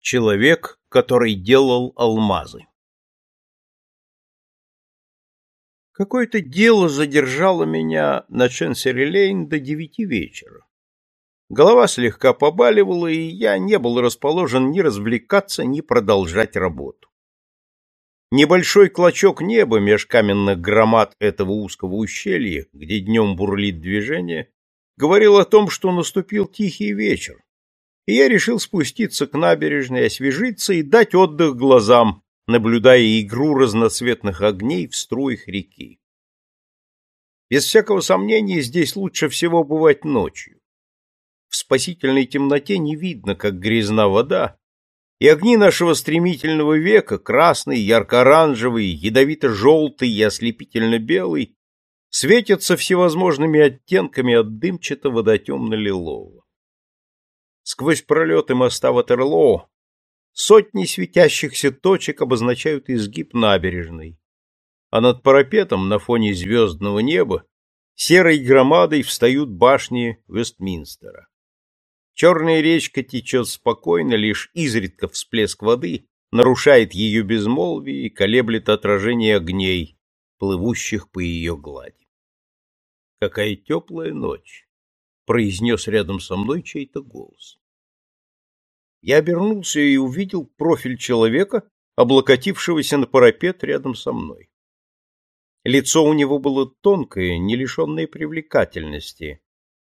Человек, который делал алмазы. Какое-то дело задержало меня на Ченсери-Лейн до девяти вечера. Голова слегка побаливала, и я не был расположен ни развлекаться, ни продолжать работу. Небольшой клочок неба меж каменных громад этого узкого ущелья, где днем бурлит движение, говорил о том, что наступил тихий вечер, и я решил спуститься к набережной, освежиться и дать отдых глазам, наблюдая игру разноцветных огней в струях реки. Без всякого сомнения, здесь лучше всего бывать ночью. В спасительной темноте не видно, как грязна вода, и огни нашего стремительного века, красный, ярко-оранжевый, ядовито-желтый и ослепительно-белый, светятся всевозможными оттенками от дымчатого до темно-лилового. Сквозь пролеты моста Ватерлоо сотни светящихся точек обозначают изгиб набережной, а над парапетом на фоне звездного неба серой громадой встают башни Вестминстера. Черная речка течет спокойно, лишь изредка всплеск воды нарушает ее безмолвие и колеблет отражение огней, плывущих по ее глади. Какая теплая ночь! произнес рядом со мной чей-то голос. Я обернулся и увидел профиль человека, облокотившегося на парапет рядом со мной. Лицо у него было тонкое, не лишенное привлекательности,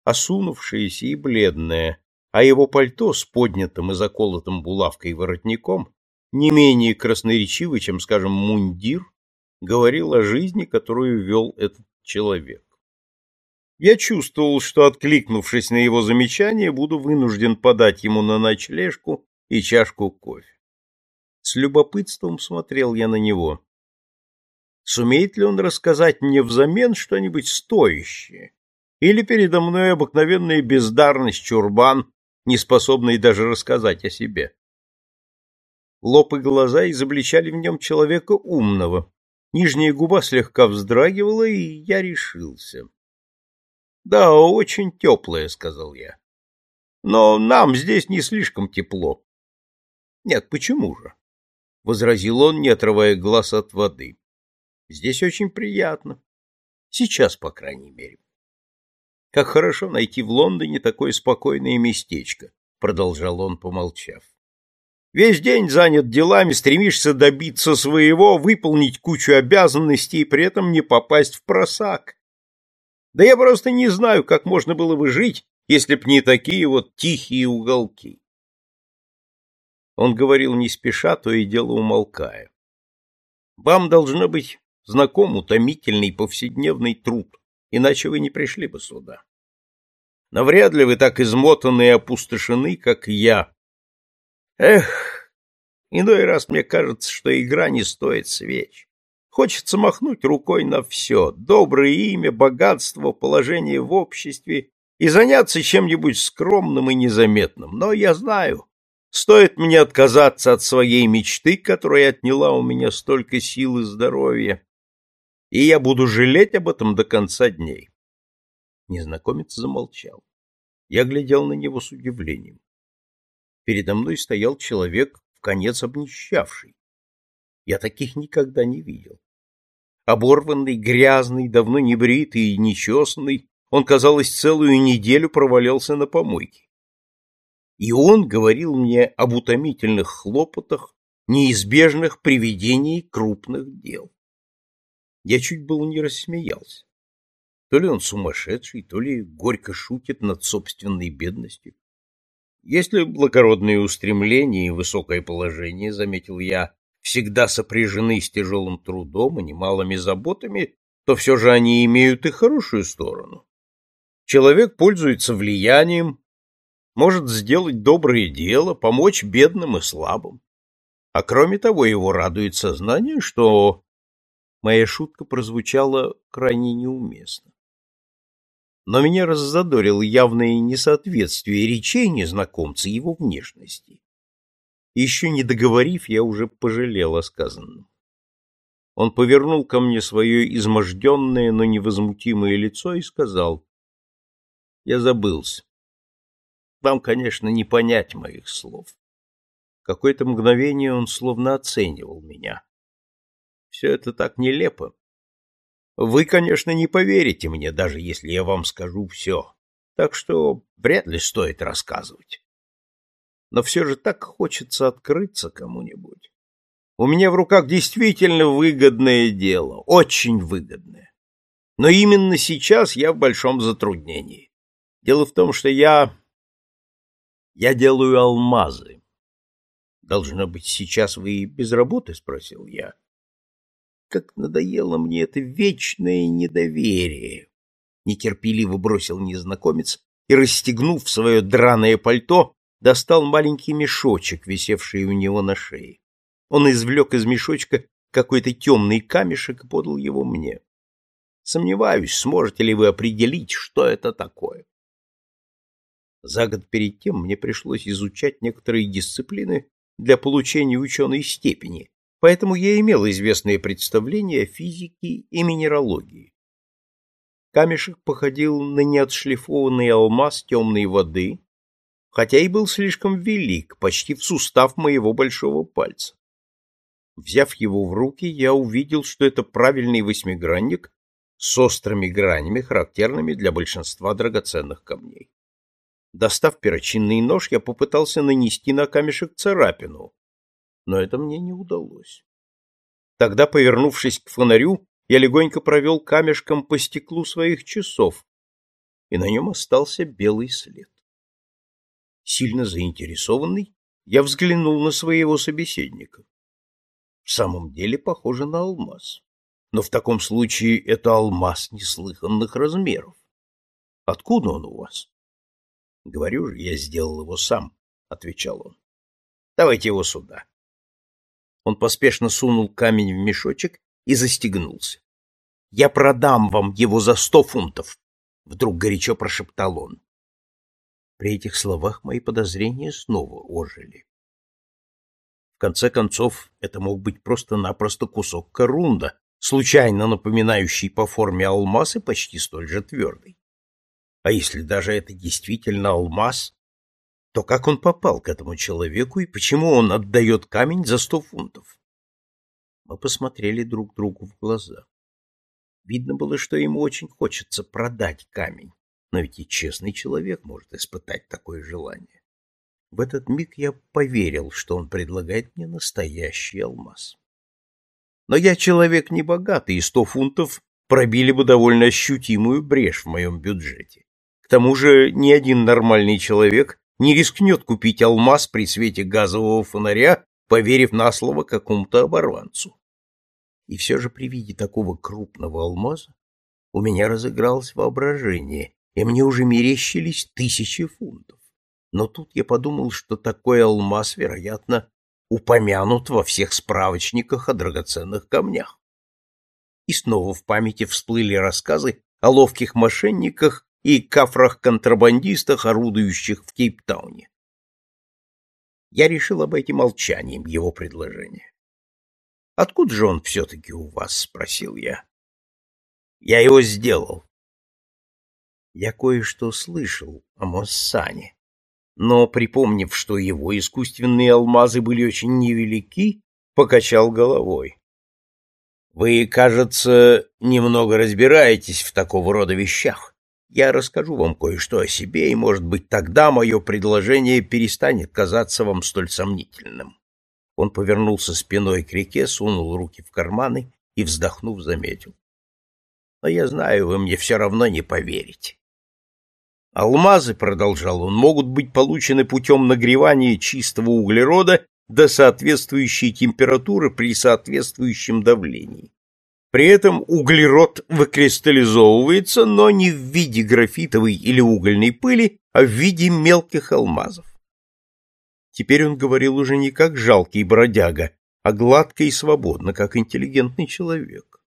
осунувшееся и бледное, а его пальто с поднятым и заколотым булавкой воротником, не менее красноречивый, чем, скажем, мундир, говорил о жизни, которую вел этот человек. Я чувствовал, что, откликнувшись на его замечание, буду вынужден подать ему на ночлежку и чашку кофе. С любопытством смотрел я на него. Сумеет ли он рассказать мне взамен что-нибудь стоящее? Или передо мной обыкновенная бездарность чурбан, не способный даже рассказать о себе? Лоб и глаза изобличали в нем человека умного. Нижняя губа слегка вздрагивала, и я решился. Да, очень теплое, сказал я. Но нам здесь не слишком тепло. Нет, почему же? возразил он, не отрывая глаз от воды. Здесь очень приятно. Сейчас, по крайней мере. Как хорошо найти в Лондоне такое спокойное местечко, продолжал он, помолчав. Весь день занят делами, стремишься добиться своего, выполнить кучу обязанностей и при этом не попасть в просак. Да я просто не знаю, как можно было бы жить, если б не такие вот тихие уголки. Он говорил не спеша, то и дело умолкая. Вам должно быть знаком утомительный повседневный труд, иначе вы не пришли бы сюда. Но вряд ли вы так измотаны и опустошены, как я. Эх, иной раз мне кажется, что игра не стоит свеч. Хочется махнуть рукой на все — доброе имя, богатство, положение в обществе и заняться чем-нибудь скромным и незаметным. Но я знаю, стоит мне отказаться от своей мечты, которая отняла у меня столько сил и здоровья, и я буду жалеть об этом до конца дней. Незнакомец замолчал. Я глядел на него с удивлением. Передо мной стоял человек, в конец обнищавший. Я таких никогда не видел. Оборванный, грязный, давно не бритый и нечесанный, он, казалось, целую неделю провалялся на помойке. И он говорил мне об утомительных хлопотах, неизбежных приведений крупных дел. Я чуть было не рассмеялся. То ли он сумасшедший, то ли горько шутит над собственной бедностью. Если благородные устремления и высокое положение, заметил я, всегда сопряжены с тяжелым трудом и немалыми заботами, то все же они имеют и хорошую сторону. Человек пользуется влиянием, может сделать доброе дело, помочь бедным и слабым. А кроме того, его радует сознание, что... Моя шутка прозвучала крайне неуместно. Но меня раззадорило явное несоответствие речей незнакомца его внешности еще не договорив, я уже пожалел о сказанном. Он повернул ко мне свое изможденное, но невозмутимое лицо и сказал, «Я забылся. Вам, конечно, не понять моих слов. Какое-то мгновение он словно оценивал меня. Все это так нелепо. Вы, конечно, не поверите мне, даже если я вам скажу все. Так что вряд ли стоит рассказывать. Но все же так хочется открыться кому-нибудь. У меня в руках действительно выгодное дело, очень выгодное. Но именно сейчас я в большом затруднении. Дело в том, что я... Я делаю алмазы. Должно быть, сейчас вы без работы, спросил я. Как надоело мне это вечное недоверие! Нетерпеливо бросил незнакомец и, расстегнув свое драное пальто, достал маленький мешочек, висевший у него на шее. Он извлек из мешочка какой-то темный камешек и подал его мне. Сомневаюсь, сможете ли вы определить, что это такое. За год перед тем мне пришлось изучать некоторые дисциплины для получения ученой степени, поэтому я имел известное представление о физике и минералогии. Камешек походил на неотшлифованный алмаз темной воды, хотя и был слишком велик, почти в сустав моего большого пальца. Взяв его в руки, я увидел, что это правильный восьмигранник с острыми гранями, характерными для большинства драгоценных камней. Достав перочинный нож, я попытался нанести на камешек царапину, но это мне не удалось. Тогда, повернувшись к фонарю, я легонько провел камешком по стеклу своих часов, и на нем остался белый след. Сильно заинтересованный, я взглянул на своего собеседника. В самом деле похоже на алмаз. Но в таком случае это алмаз неслыханных размеров. Откуда он у вас? Говорю же, я сделал его сам, отвечал он. Давайте его сюда. Он поспешно сунул камень в мешочек и застегнулся. Я продам вам его за сто фунтов, вдруг горячо прошептал он. При этих словах мои подозрения снова ожили. В конце концов, это мог быть просто-напросто кусок корунда, случайно напоминающий по форме алмаз и почти столь же твердый. А если даже это действительно алмаз, то как он попал к этому человеку и почему он отдает камень за сто фунтов? Мы посмотрели друг другу в глаза. Видно было, что ему очень хочется продать камень, но ведь и честный человек может испытать такое желание. В этот миг я поверил, что он предлагает мне настоящий алмаз. Но я человек небогатый, и сто фунтов пробили бы довольно ощутимую брешь в моем бюджете. К тому же ни один нормальный человек не рискнет купить алмаз при свете газового фонаря, поверив на слово какому-то оборванцу. И все же при виде такого крупного алмаза у меня разыгралось воображение, и мне уже мерещились тысячи фунтов. Но тут я подумал, что такой алмаз, вероятно, упомянут во всех справочниках о драгоценных камнях. И снова в памяти всплыли рассказы о ловких мошенниках и кафрах-контрабандистах, орудующих в Кейптауне. Я решил обойти молчанием его предложение. «Откуда же он все-таки у вас?» — спросил я. «Я его сделал». Я кое-что слышал о Моссане, но, припомнив, что его искусственные алмазы были очень невелики, покачал головой. «Вы, кажется, немного разбираетесь в такого рода вещах. Я расскажу вам кое-что о себе, и, может быть, тогда мое предложение перестанет казаться вам столь сомнительным. Он повернулся спиной к реке, сунул руки в карманы и, вздохнув, заметил. Но я знаю, вы мне все равно не поверите. Алмазы, продолжал он, могут быть получены путем нагревания чистого углерода до соответствующей температуры при соответствующем давлении. При этом углерод выкристаллизовывается, но не в виде графитовой или угольной пыли, а в виде мелких алмазов. Теперь он говорил уже не как жалкий бродяга, а гладко и свободно, как интеллигентный человек.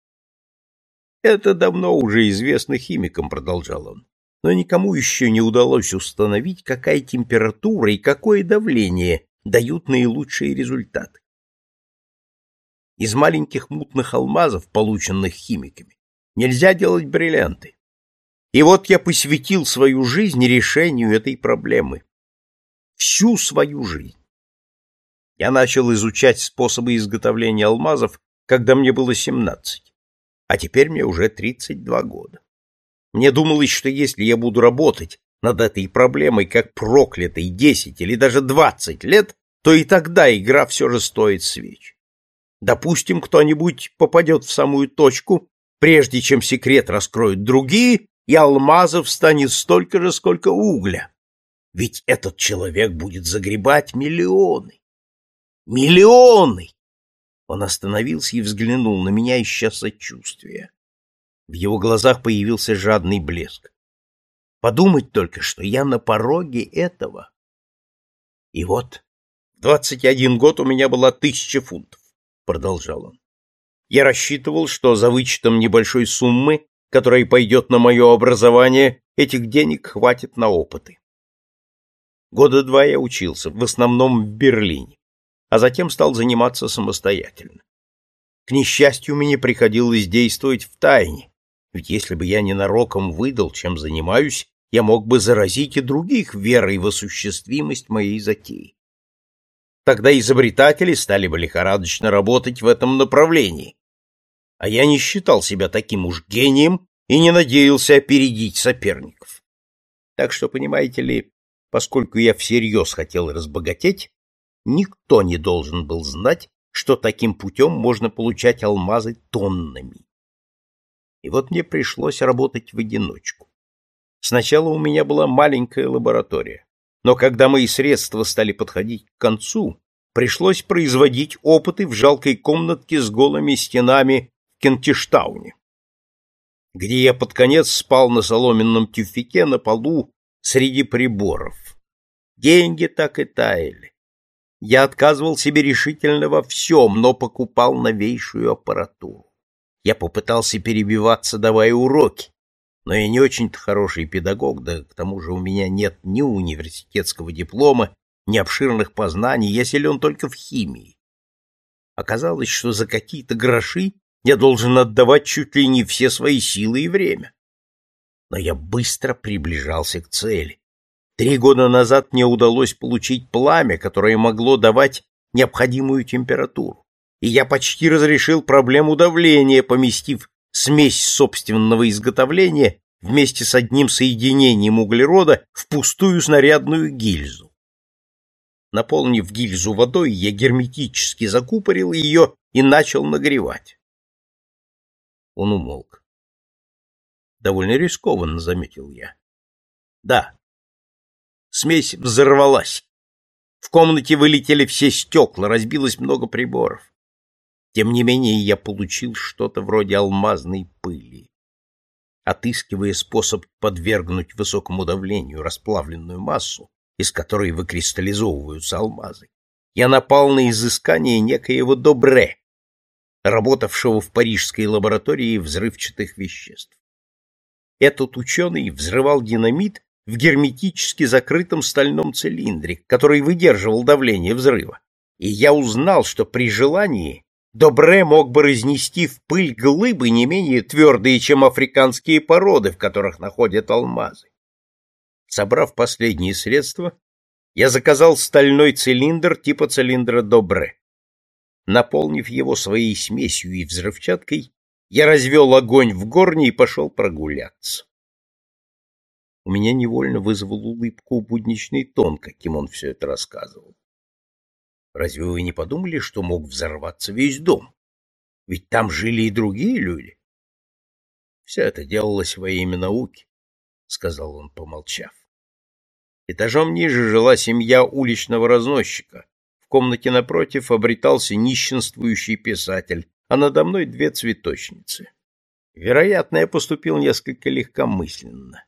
Это давно уже известно химикам, продолжал он, но никому еще не удалось установить, какая температура и какое давление дают наилучшие результаты из маленьких мутных алмазов, полученных химиками, нельзя делать бриллианты. И вот я посвятил свою жизнь решению этой проблемы. Всю свою жизнь. Я начал изучать способы изготовления алмазов, когда мне было 17, а теперь мне уже 32 года. Мне думалось, что если я буду работать над этой проблемой как проклятый 10 или даже 20 лет, то и тогда игра все же стоит свеч. Допустим, кто-нибудь попадет в самую точку, прежде чем секрет раскроют другие, и алмазов станет столько же, сколько угля. Ведь этот человек будет загребать миллионы. Миллионы! Он остановился и взглянул на меня, ища сочувствия. В его глазах появился жадный блеск. Подумать только, что я на пороге этого. И вот, в двадцать один год у меня была тысяча фунтов, продолжал он. Я рассчитывал, что за вычетом небольшой суммы, которая пойдет на мое образование, этих денег хватит на опыты. Года два я учился, в основном в Берлине, а затем стал заниматься самостоятельно. К несчастью, мне приходилось действовать в тайне, ведь если бы я ненароком выдал, чем занимаюсь, я мог бы заразить и других верой в осуществимость моей затеи. Тогда изобретатели стали бы лихорадочно работать в этом направлении. А я не считал себя таким уж гением и не надеялся опередить соперников. Так что, понимаете ли, поскольку я всерьез хотел разбогатеть, никто не должен был знать, что таким путем можно получать алмазы тоннами. И вот мне пришлось работать в одиночку. Сначала у меня была маленькая лаборатория, но когда мои средства стали подходить к концу, пришлось производить опыты в жалкой комнатке с голыми стенами в Кентиштауне, где я под конец спал на соломенном тюфике на полу среди приборов. Деньги так и таяли. Я отказывал себе решительно во всем, но покупал новейшую аппаратуру. Я попытался перебиваться, давая уроки, но я не очень-то хороший педагог, да к тому же у меня нет ни университетского диплома, ни обширных познаний, я силен только в химии. Оказалось, что за какие-то гроши я должен отдавать чуть ли не все свои силы и время. Но я быстро приближался к цели. Три года назад мне удалось получить пламя, которое могло давать необходимую температуру и я почти разрешил проблему давления, поместив смесь собственного изготовления вместе с одним соединением углерода в пустую снарядную гильзу. Наполнив гильзу водой, я герметически закупорил ее и начал нагревать. Он умолк. Довольно рискованно, заметил я. Да. Смесь взорвалась. В комнате вылетели все стекла, разбилось много приборов. Тем не менее, я получил что-то вроде алмазной пыли. Отыскивая способ подвергнуть высокому давлению расплавленную массу, из которой выкристаллизовываются алмазы, я напал на изыскание некоего Добре, работавшего в парижской лаборатории взрывчатых веществ. Этот ученый взрывал динамит в герметически закрытом стальном цилиндре, который выдерживал давление взрыва. И я узнал, что при желании Добре мог бы разнести в пыль глыбы не менее твердые, чем африканские породы, в которых находят алмазы. Собрав последние средства, я заказал стальной цилиндр типа цилиндра Добре. Наполнив его своей смесью и взрывчаткой, я развел огонь в горне и пошел прогуляться. У меня невольно вызвал улыбку будничный тон, каким он все это рассказывал. Разве вы не подумали, что мог взорваться весь дом? Ведь там жили и другие люди. Все это делалось во имя науки, — сказал он, помолчав. Этажом ниже жила семья уличного разносчика. В комнате напротив обретался нищенствующий писатель, а надо мной две цветочницы. Вероятно, я поступил несколько легкомысленно.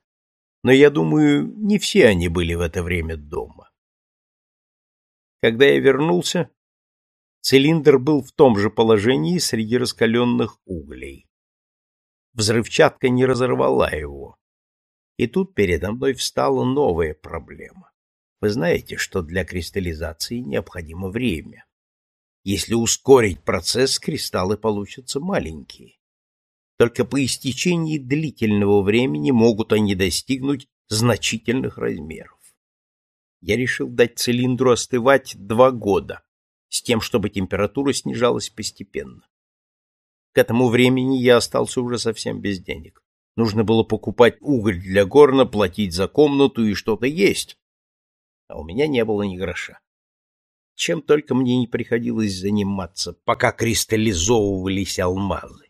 Но я думаю, не все они были в это время дома. Когда я вернулся, цилиндр был в том же положении среди раскаленных углей. Взрывчатка не разорвала его. И тут передо мной встала новая проблема. Вы знаете, что для кристаллизации необходимо время. Если ускорить процесс, кристаллы получатся маленькие. Только по истечении длительного времени могут они достигнуть значительных размеров я решил дать цилиндру остывать два года, с тем, чтобы температура снижалась постепенно. К этому времени я остался уже совсем без денег. Нужно было покупать уголь для горна, платить за комнату и что-то есть. А у меня не было ни гроша. Чем только мне не приходилось заниматься, пока кристаллизовывались алмазы.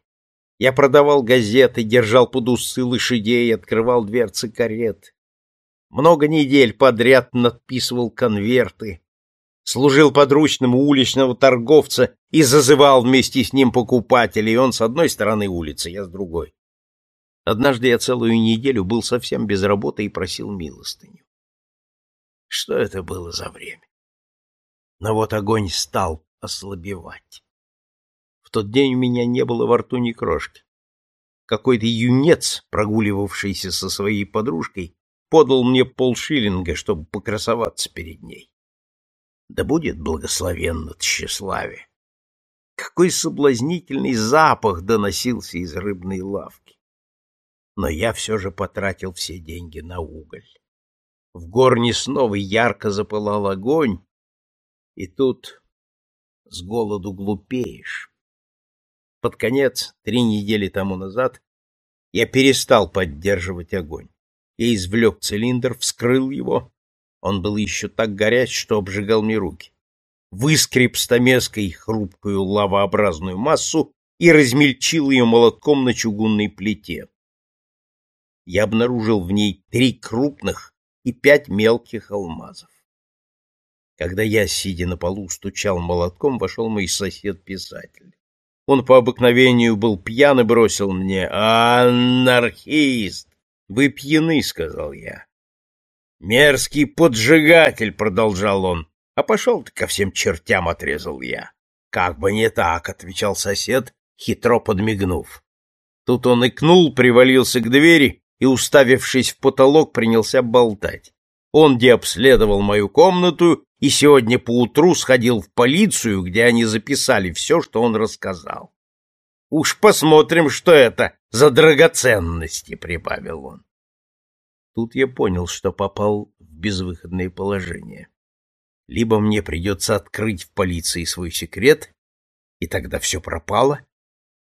Я продавал газеты, держал под усы лошадей, открывал дверцы карет. Много недель подряд надписывал конверты, служил подручным уличного торговца и зазывал вместе с ним покупателей, он с одной стороны улицы, я с другой. Однажды я целую неделю был совсем без работы и просил милостыню. Что это было за время? Но вот огонь стал ослабевать. В тот день у меня не было во рту ни крошки. Какой-то юнец, прогуливавшийся со своей подружкой, подал мне полшиллинга, чтобы покрасоваться перед ней. Да будет благословенно тщеславие! Какой соблазнительный запах доносился из рыбной лавки! Но я все же потратил все деньги на уголь. В горне снова ярко запылал огонь, и тут с голоду глупеешь. Под конец, три недели тому назад, я перестал поддерживать огонь. Я извлек цилиндр, вскрыл его. Он был еще так горяч, что обжигал мне руки. Выскреб стамеской хрупкую лавообразную массу и размельчил ее молотком на чугунной плите. Я обнаружил в ней три крупных и пять мелких алмазов. Когда я, сидя на полу, стучал молотком, вошел мой сосед-писатель. Он по обыкновению был пьян и бросил мне «Анархист! Вы пьяны!» — сказал я. «Мерзкий поджигатель!» — продолжал он. «А пошел ты ко всем чертям!» — отрезал я. «Как бы не так!» — отвечал сосед, хитро подмигнув. Тут он икнул, привалился к двери и, уставившись в потолок, принялся болтать. Он деобследовал мою комнату и сегодня поутру сходил в полицию, где они записали все, что он рассказал. «Уж посмотрим, что это за драгоценности», — прибавил он. Тут я понял, что попал в безвыходное положение. Либо мне придется открыть в полиции свой секрет, и тогда все пропало,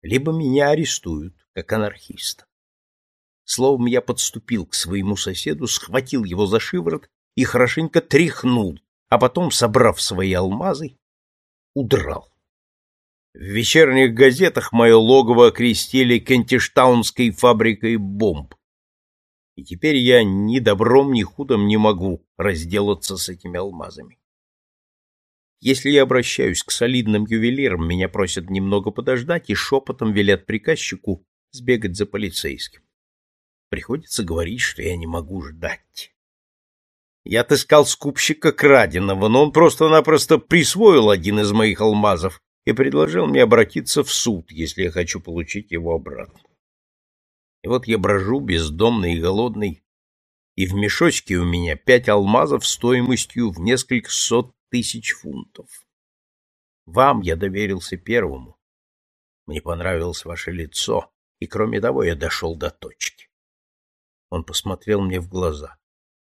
либо меня арестуют, как анархиста. Словом, я подступил к своему соседу, схватил его за шиворот и хорошенько тряхнул, а потом, собрав свои алмазы, удрал. В вечерних газетах мое логово окрестили Кентиштаунской фабрикой бомб. И теперь я ни добром, ни худом не могу разделаться с этими алмазами. Если я обращаюсь к солидным ювелирам, меня просят немного подождать и шепотом велят приказчику сбегать за полицейским. Приходится говорить, что я не могу ждать. Я отыскал скупщика краденого, но он просто-напросто присвоил один из моих алмазов и предложил мне обратиться в суд, если я хочу получить его обратно. И вот я брожу бездомный и голодный, и в мешочке у меня пять алмазов стоимостью в несколько сот тысяч фунтов. Вам я доверился первому. Мне понравилось ваше лицо, и кроме того я дошел до точки. Он посмотрел мне в глаза.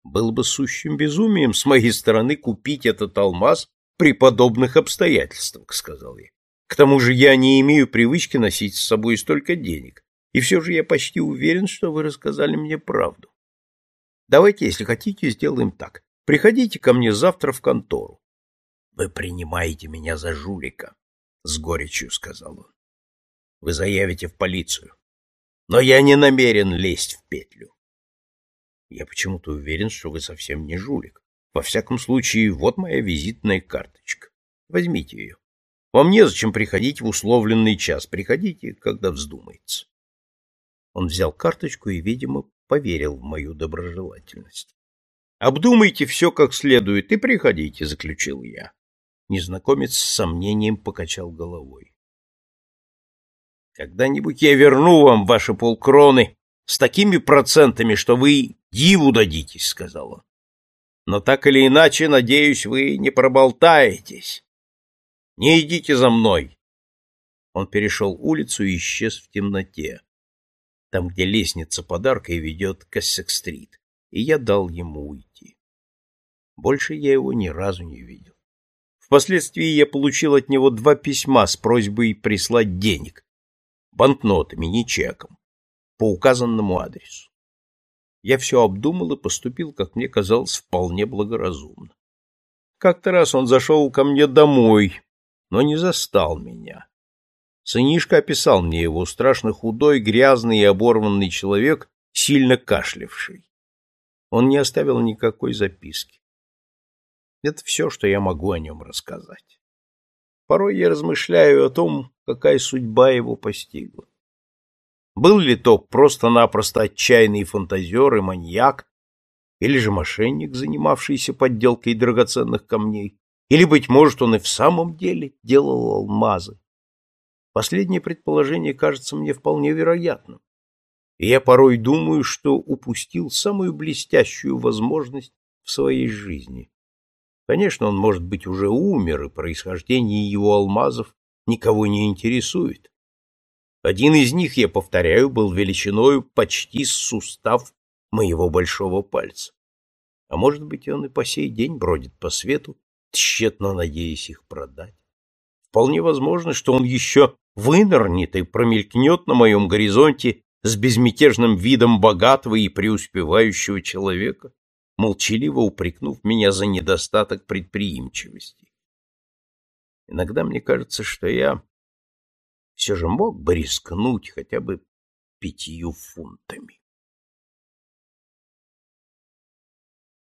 Было бы сущим безумием с моей стороны купить этот алмаз при подобных обстоятельствах, сказал я. К тому же я не имею привычки носить с собой столько денег, и все же я почти уверен, что вы рассказали мне правду. Давайте, если хотите, сделаем так. Приходите ко мне завтра в контору. Вы принимаете меня за жулика, с горечью сказал он. Вы заявите в полицию. Но я не намерен лезть в петлю. Я почему-то уверен, что вы совсем не жулик. Во всяком случае, вот моя визитная карточка. Возьмите ее. Вам незачем приходить в условленный час. Приходите, когда вздумается. Он взял карточку и, видимо, поверил в мою доброжелательность. Обдумайте все как следует и приходите, заключил я. Незнакомец с сомнением покачал головой. Когда-нибудь я верну вам ваши полкроны с такими процентами, что вы диву дадитесь, — сказал он. Но так или иначе, надеюсь, вы не проболтаетесь. Не идите за мной. Он перешел улицу и исчез в темноте, там, где лестница подарка и ведет к Эссек-стрит, и я дал ему уйти. Больше я его ни разу не видел. Впоследствии я получил от него два письма с просьбой прислать денег, банкнотами, не чеком, по указанному адресу. Я все обдумал и поступил, как мне казалось, вполне благоразумно. Как-то раз он зашел ко мне домой, но не застал меня. Сынишка описал мне его страшно худой, грязный и оборванный человек, сильно кашлявший. Он не оставил никакой записки. Это все, что я могу о нем рассказать. Порой я размышляю о том, какая судьба его постигла. Был ли то просто-напросто отчаянный фантазер и маньяк, или же мошенник, занимавшийся подделкой драгоценных камней, или, быть может, он и в самом деле делал алмазы. Последнее предположение кажется мне вполне вероятным, и я порой думаю, что упустил самую блестящую возможность в своей жизни. Конечно, он, может быть, уже умер, и происхождение его алмазов никого не интересует. Один из них, я повторяю, был величиною почти с сустав моего большого пальца. А может быть, он и по сей день бродит по свету, тщетно надеясь их продать. Вполне возможно, что он еще вынырнет и промелькнет на моем горизонте с безмятежным видом богатого и преуспевающего человека, молчаливо упрекнув меня за недостаток предприимчивости. Иногда мне кажется, что я все же мог бы рискнуть хотя бы пятью фунтами.